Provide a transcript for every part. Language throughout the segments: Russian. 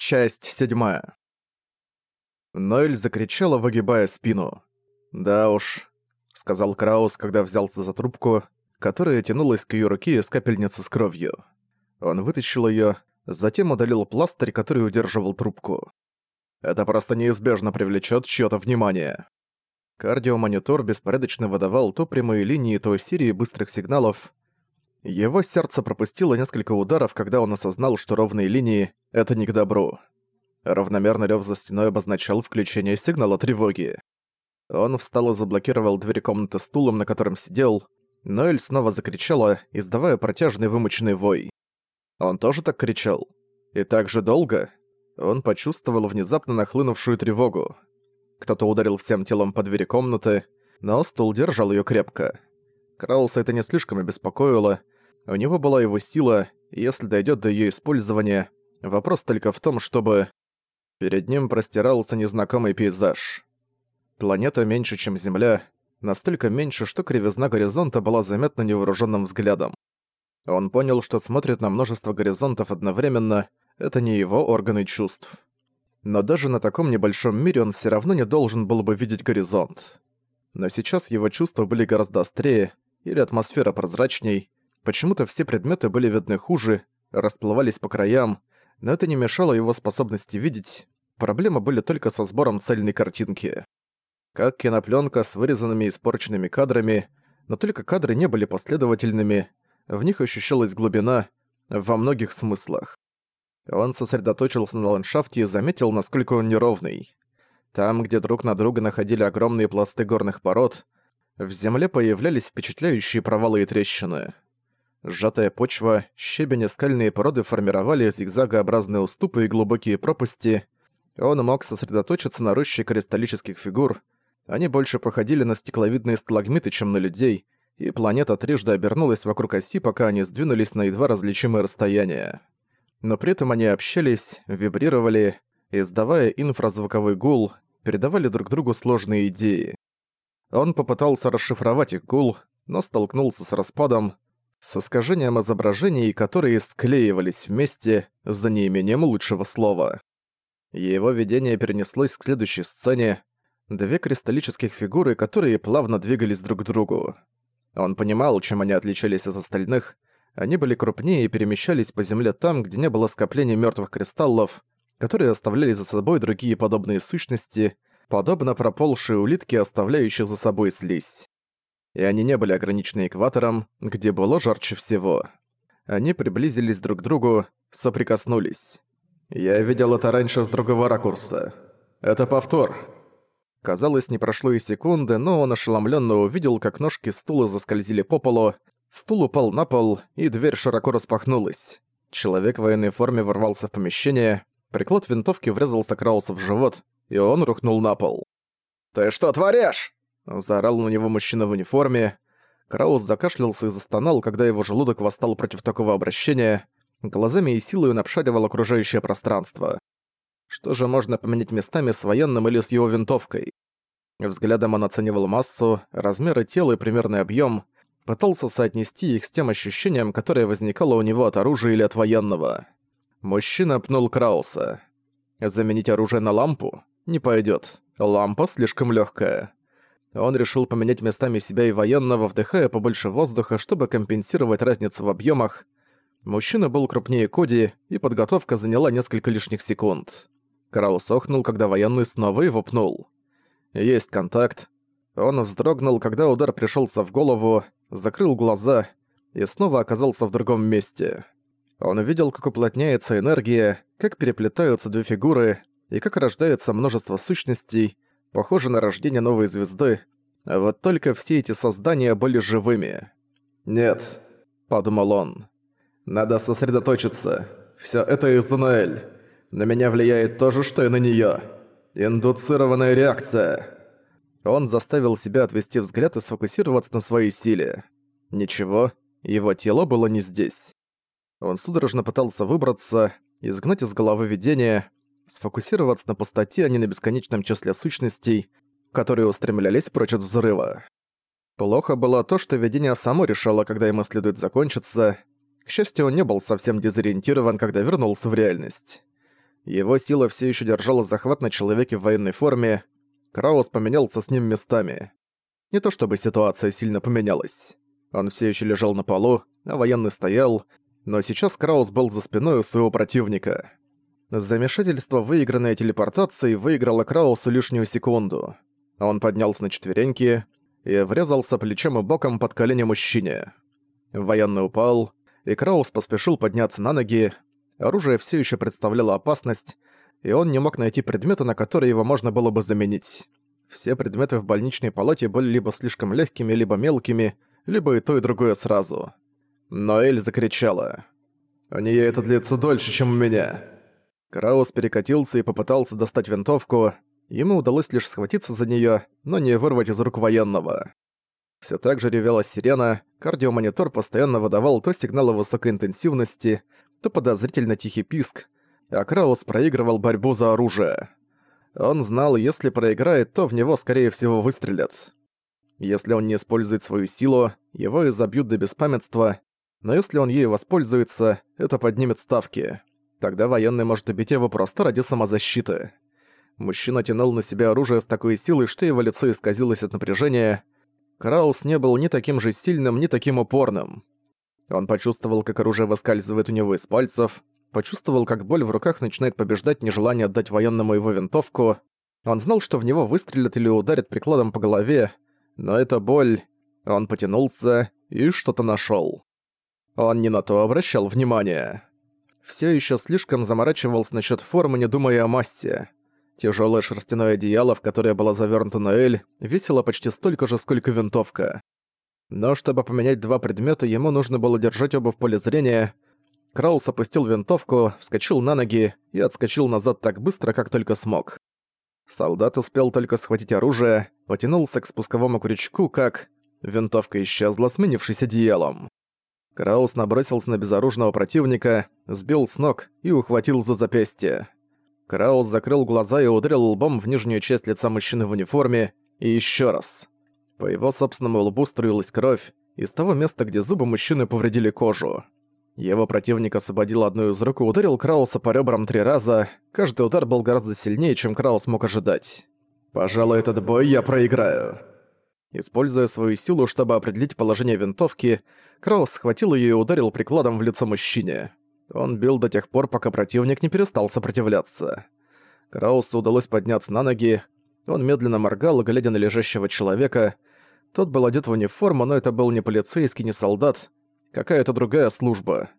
Часть седьмая. Ноэль закричала, выгибая спину. «Да уж», — сказал Краус, когда взялся за трубку, которая тянулась к её руке из капельницы с кровью. Он вытащил её, затем удалил пластырь, который удерживал трубку. «Это просто неизбежно привлечёт чьё-то внимание». Кардиомонитор беспорядочно выдавал то прямые линии, то серии быстрых сигналов. Его сердце пропустило несколько ударов, когда он осознал, что ровные линии — это не к добру. Равномерный рёв за стеной обозначал включение сигнала тревоги. Он встал и заблокировал дверь комнаты стулом, на котором сидел. Ноэль снова закричала, издавая протяжный вымученный вой. Он тоже так кричал. И так же долго. Он почувствовал внезапно нахлынувшую тревогу. Кто-то ударил всем телом по двери комнаты, но стул держал её крепко. Крауса это не слишком обеспокоило. У него была его сила, и если дойдёт до её использования, вопрос только в том, чтобы... Перед ним простирался незнакомый пейзаж. Планета меньше, чем Земля, настолько меньше, что кривизна горизонта была заметна невооружённым взглядом. Он понял, что смотрит на множество горизонтов одновременно, это не его органы чувств но даже на таком небольшом мире он все равно не должен был бы видеть горизонт. Но сейчас его чувства были гораздо острее, или атмосфера прозрачней, почему-то все предметы были видны хуже, расплывались по краям, но это не мешало его способности видеть, проблемы были только со сбором цельной картинки. Как кинопленка с вырезанными и испорченными кадрами, но только кадры не были последовательными, в них ощущалась глубина во многих смыслах. Он сосредоточился на ландшафте и заметил, насколько он неровный. Там, где друг на друга находили огромные пласты горных пород, в земле появлялись впечатляющие провалы и трещины. Сжатая почва, щебень и скальные породы формировали зигзагообразные уступы и глубокие пропасти. Он мог сосредоточиться на роще кристаллических фигур. Они больше походили на стекловидные сталагмиты, чем на людей, и планета трижды обернулась вокруг оси, пока они сдвинулись на едва различимое расстояние но при этом они общались, вибрировали, издавая инфразвуковой гул, передавали друг другу сложные идеи. Он попытался расшифровать их гул, но столкнулся с распадом, с искажением изображений, которые склеивались вместе за неимением лучшего слова. Его видение перенеслось к следующей сцене. Две кристаллических фигуры, которые плавно двигались друг к другу. Он понимал, чем они отличались от остальных, они были крупнее и перемещались по земле там, где не было скопления мертвых кристаллов, которые оставляли за собой другие подобные сущности, подобно проползшей улитке, оставляющей за собой слизь. И они не были ограничены экватором, где было жарче всего. Они приблизились друг к другу, соприкоснулись. Я видел это раньше с другого ракурса. Это повтор. Казалось, не прошло и секунды, но он ошеломленно увидел, как ножки стула заскользили по полу, Стул упал на пол, и дверь широко распахнулась. Человек в военной форме ворвался в помещение, приклад винтовки врезался Краусу в живот, и он рухнул на пол. «Ты что творишь?» – заорал на него мужчина в униформе. Краус закашлялся и застонал, когда его желудок восстал против такого обращения. Глазами и силой он обшаривал окружающее пространство. Что же можно поменять местами с военным или с его винтовкой? Взглядом он оценивал массу, размеры тела и примерный объем – пытался соотнести их с тем ощущением, которое возникало у него от оружия или от военного. Мужчина пнул Крауса. Заменить оружие на лампу? Не пойдет. Лампа слишком легкая. Он решил поменять местами себя и военного, вдыхая побольше воздуха, чтобы компенсировать разницу в объемах. Мужчина был крупнее Коди, и подготовка заняла несколько лишних секунд. Краус охнул, когда военный снова его пнул. Есть контакт. Он вздрогнул, когда удар пришелся в голову, закрыл глаза и снова оказался в другом месте. Он увидел, как уплотняется энергия, как переплетаются две фигуры и как рождается множество сущностей, похоже на рождение новой звезды, вот только все эти создания были живыми. «Нет», — подумал он, — «надо сосредоточиться. Всё это из-за Ноэль. На меня влияет то же, что и на неё. Индуцированная реакция». Он заставил себя отвести взгляд и сфокусироваться на своей силе. Ничего, его тело было не здесь. Он судорожно пытался выбраться, изгнать из головы видение, сфокусироваться на пустоте, а не на бесконечном числе сущностей, которые устремлялись прочь от взрыва. Плохо было то, что видение само решало, когда ему следует закончиться. К счастью, он не был совсем дезориентирован, когда вернулся в реальность. Его сила все еще держала захват на человеке в военной форме. Краус поменялся с ним местами. Не то чтобы ситуация сильно поменялась. Он все еще лежал на полу, а военный стоял, но сейчас Краус был за спиной у своего противника. Замешательство, выигранное телепортацией, выиграло Краусу лишнюю секунду. Он поднялся на четвереньки и врезался плечом и боком под колени мужчине. Военный упал, и Краус поспешил подняться на ноги. Оружие все еще представляло опасность, и он не мог найти предметы, на которые его можно было бы заменить. Все предметы в больничной палате были либо слишком легкими, либо мелкими, либо и то, и другое сразу. Но Эль закричала. «У неё это длится дольше, чем у меня». Краус перекатился и попытался достать винтовку. Ему удалось лишь схватиться за неё, но не вырвать из рук военного. Всё так же ревела сирена, кардиомонитор постоянно выдавал то сигналы высокой интенсивности, то подозрительно тихий писк, а Краус проигрывал борьбу за оружие. Он знал, если проиграет, то в него, скорее всего, выстрелят. Если он не использует свою силу, его изобьют до беспамятства, но если он ею воспользуется, это поднимет ставки. Тогда военный может убить его просто ради самозащиты. Мужчина тянул на себя оружие с такой силой, что его лицо исказилось от напряжения. Краус не был ни таким же сильным, ни таким упорным. Он почувствовал, как оружие выскальзывает у него из пальцев, почувствовал, как боль в руках начинает побеждать нежелание отдать военному его винтовку. Он знал, что в него выстрелят или ударят прикладом по голове, но это боль... Он потянулся и что-то нашёл. Он не на то обращал внимание. Всё ещё слишком заморачивался насчёт формы, не думая о массе. Тяжёлое шерстяное одеяло, в которое была завёрнута Ноэль, весило почти столько же, сколько винтовка. Но чтобы поменять два предмета, ему нужно было держать оба в поле зрения — Краус опустил винтовку, вскочил на ноги и отскочил назад так быстро, как только смог. Солдат успел только схватить оружие, потянулся к спусковому крючку, как... Винтовка исчезла, сменившись одеялом. Краус набросился на безоружного противника, сбил с ног и ухватил за запястье. Краус закрыл глаза и ударил лбом в нижнюю часть лица мужчины в униформе, и еще раз. По его собственному лбу струилась кровь, из того места, где зубы мужчины повредили кожу. Его противник освободил одну из рук и ударил Крауса по ребрам три раза. Каждый удар был гораздо сильнее, чем Краус мог ожидать. «Пожалуй, этот бой я проиграю». Используя свою силу, чтобы определить положение винтовки, Краус схватил ее и ударил прикладом в лицо мужчине. Он бил до тех пор, пока противник не перестал сопротивляться. Краусу удалось подняться на ноги. Он медленно моргал, глядя на лежащего человека. Тот был одет в униформу, но это был не полицейский, не солдат, какая-то другая служба.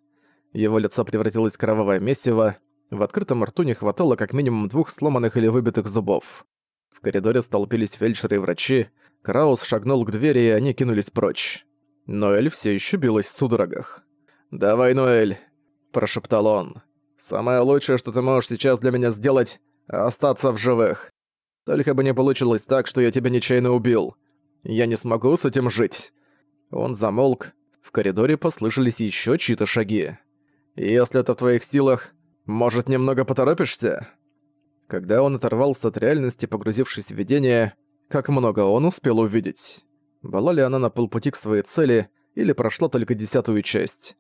Его лицо превратилось в кровавое месиво, в открытом рту не хватало как минимум двух сломанных или выбитых зубов. В коридоре столпились фельдшеры и врачи, Краус шагнул к двери, и они кинулись прочь. Ноэль все еще билась в судорогах. «Давай, Ноэль», – прошептал он. «Самое лучшее, что ты можешь сейчас для меня сделать – остаться в живых. Только бы не получилось так, что я тебя нечаянно убил. Я не смогу с этим жить». Он замолк, в коридоре послышались еще чьи-то шаги. «Если это в твоих силах, может, немного поторопишься?» Когда он оторвался от реальности, погрузившись в видение, как много он успел увидеть. Была ли она на полпути к своей цели, или прошла только десятую часть?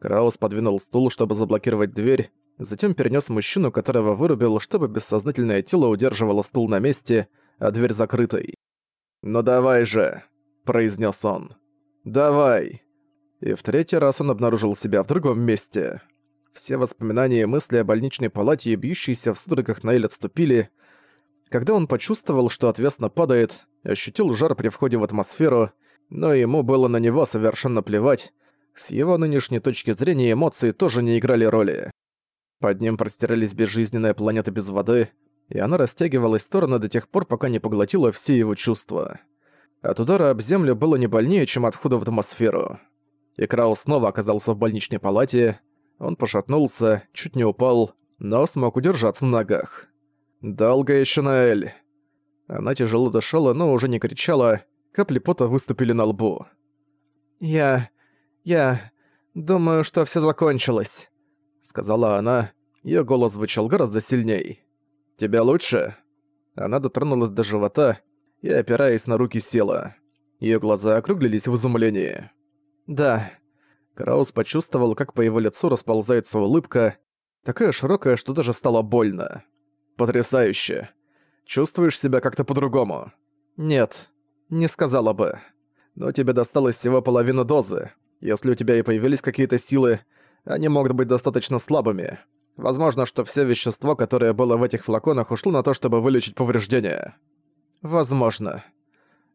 Краус подвинул стул, чтобы заблокировать дверь, затем перенес мужчину, которого вырубил, чтобы бессознательное тело удерживало стул на месте, а дверь закрытой. «Ну давай же», — произнес он. «Давай». И в третий раз он обнаружил себя в другом месте. Все воспоминания и мысли о больничной палате и бьющейся в судорогах Наэль отступили. Когда он почувствовал, что отвесно падает, ощутил жар при входе в атмосферу, но ему было на него совершенно плевать. С его нынешней точки зрения эмоции тоже не играли роли. Под ним простирались безжизненная планета без воды, и она растягивалась в стороны до тех пор, пока не поглотила все его чувства. От удара об землю было не больнее, чем от входа в атмосферу и Краус снова оказался в больничной палате. Он пошатнулся, чуть не упал, но смог удержаться на ногах. «Долго еще, Наэль!» Она тяжело дышала, но уже не кричала, капли пота выступили на лбу. «Я... я... думаю, что все закончилось», — сказала она. Её голос звучал гораздо сильней. «Тебя лучше?» Она дотронулась до живота и, опираясь на руки, села. Её глаза округлились в изумлении. «Да». Краус почувствовал, как по его лицу расползается улыбка. Такая широкая, что даже стало больно. Потрясающе. Чувствуешь себя как-то по-другому? Нет, не сказала бы. Но тебе досталось всего половина дозы. Если у тебя и появились какие-то силы, они могут быть достаточно слабыми. Возможно, что все вещество, которое было в этих флаконах, ушло на то, чтобы вылечить повреждения. Возможно.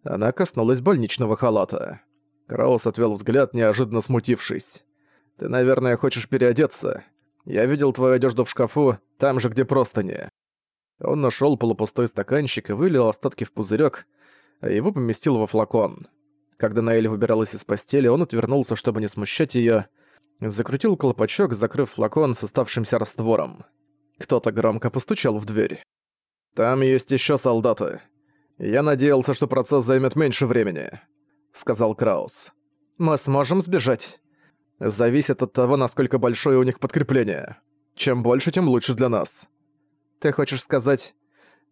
Она коснулась больничного халата. Краус отвел взгляд, неожиданно смутившись. «Ты, наверное, хочешь переодеться. Я видел твою одежду в шкафу, там же, где простыни». Он нашел полупустой стаканчик и вылил остатки в пузырек, а его поместил во флакон. Когда Наэль выбиралась из постели, он отвернулся, чтобы не смущать ее, закрутил колпачок, закрыв флакон с оставшимся раствором. Кто-то громко постучал в дверь. «Там есть еще солдаты. Я надеялся, что процесс займет меньше времени», — сказал Краус. «Мы сможем сбежать?» «Зависит от того, насколько большое у них подкрепление. Чем больше, тем лучше для нас». «Ты хочешь сказать...»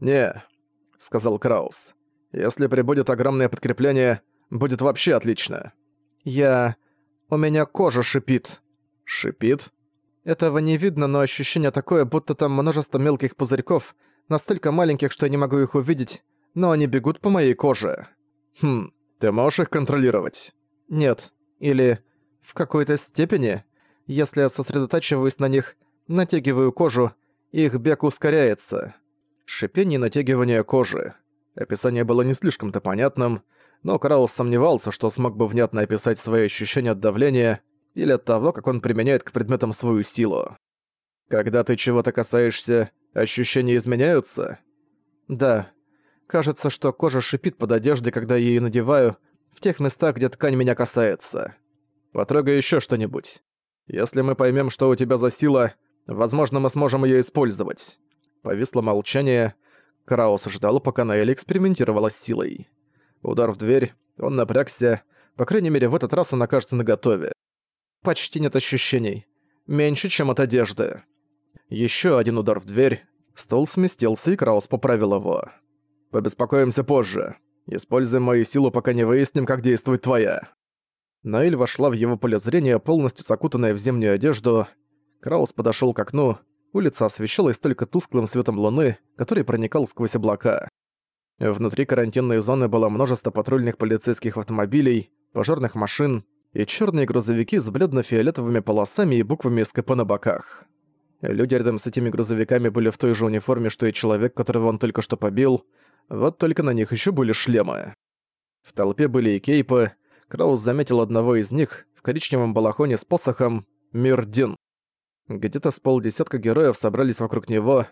«Не», — сказал Краус. «Если прибудет огромное подкрепление, будет вообще отлично». «Я... у меня кожа шипит». «Шипит?» Этого не видно, но ощущение такое, будто там множество мелких пузырьков, настолько маленьких, что я не могу их увидеть, но они бегут по моей коже. Хм, ты можешь их контролировать? Нет. Или в какой-то степени, если я сосредотачиваюсь на них, натягиваю кожу, их бег ускоряется. Шипение и натягивание кожи. Описание было не слишком-то понятным, но Краус сомневался, что смог бы внятно описать свои ощущения от давления или от того, как он применяет к предметам свою силу. Когда ты чего-то касаешься, ощущения изменяются? Да. Кажется, что кожа шипит под одеждой, когда я её надеваю, в тех местах, где ткань меня касается. Потрогай ещё что-нибудь. Если мы поймём, что у тебя за сила, Возможно, мы сможем её использовать». Повисло молчание. Краус ждал, пока Наэль экспериментировала с силой. Удар в дверь, он напрягся. По крайней мере, в этот раз он окажется наготове. Почти нет ощущений. Меньше, чем от одежды. Ещё один удар в дверь. Стол сместился, и Краус поправил его. «Побеспокоимся позже. Используем мою силу, пока не выясним, как действует твоя». Наэль вошла в его поле зрения, полностью закутанная в зимнюю одежду. Краус подошёл к окну. Улица освещалась только тусклым светом луны, который проникал сквозь облака. Внутри карантинной зоны было множество патрульных полицейских автомобилей, пожарных машин и чёрные грузовики с бледно-фиолетовыми полосами и буквами СКП на боках. Люди рядом с этими грузовиками были в той же униформе, что и человек, которого он только что побил, вот только на них ещё были шлемы. В толпе были и кейпы. Краус заметил одного из них в коричневом балахоне с посохом «Мирдин». Где-то с полдесятка героев собрались вокруг него.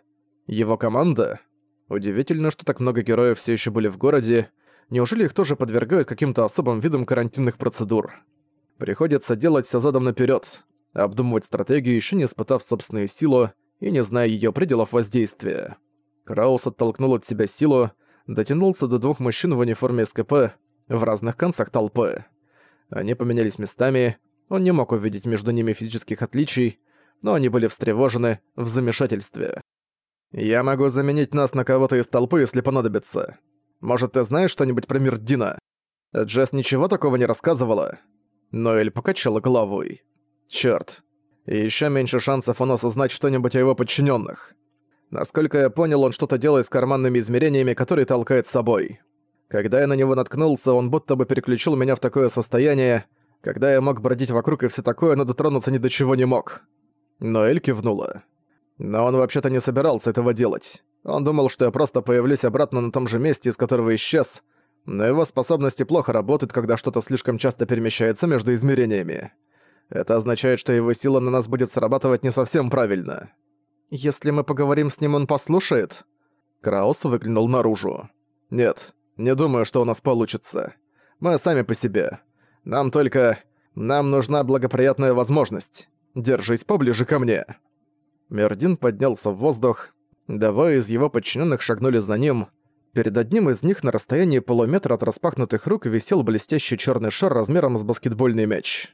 Его команда? Удивительно, что так много героев все еще были в городе. Неужели их тоже подвергают каким-то особым видам карантинных процедур? Приходится делать все задом наперед, обдумывать стратегию, еще не испытав собственную силу и не зная ее пределов воздействия. Краус оттолкнул от себя силу, дотянулся до двух мужчин в униформе СКП в разных концах толпы. Они поменялись местами, он не мог увидеть между ними физических отличий, но они были встревожены, в замешательстве. «Я могу заменить нас на кого-то из толпы, если понадобится. Может, ты знаешь что-нибудь про мир Дина? Джесс ничего такого не рассказывала?» Ноэль покачала головой. «Чёрт. И ещё меньше шансов у нас узнать что-нибудь о его подчинённых. Насколько я понял, он что-то делает с карманными измерениями, которые толкает с собой. Когда я на него наткнулся, он будто бы переключил меня в такое состояние, когда я мог бродить вокруг и все такое, но дотронуться ни до чего не мог. Но Эль кивнула. Но он вообще-то не собирался этого делать. Он думал, что я просто появлюсь обратно на том же месте, из которого исчез, но его способности плохо работают, когда что-то слишком часто перемещается между измерениями. Это означает, что его сила на нас будет срабатывать не совсем правильно. Если мы поговорим с ним, он послушает? Краус выглянул наружу. Нет, не думаю, что у нас получится. Мы сами по себе. Нам только... Нам нужна благоприятная возможность. Держись поближе ко мне». Мердин поднялся в воздух. Двое из его подчиненных шагнули за ним. Перед одним из них на расстоянии полуметра от распахнутых рук висел блестящий черный шар размером с баскетбольный мяч.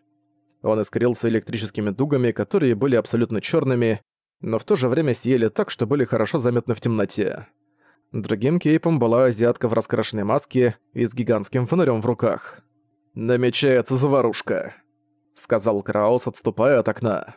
Он искрился электрическими дугами, которые были абсолютно черными, но в то же время сияли так, что были хорошо заметны в темноте. Другим кейпом была азиатка в раскрашенной маске и с гигантским фонарем в руках. «Намечается заварушка», сказал Краус, отступая от окна.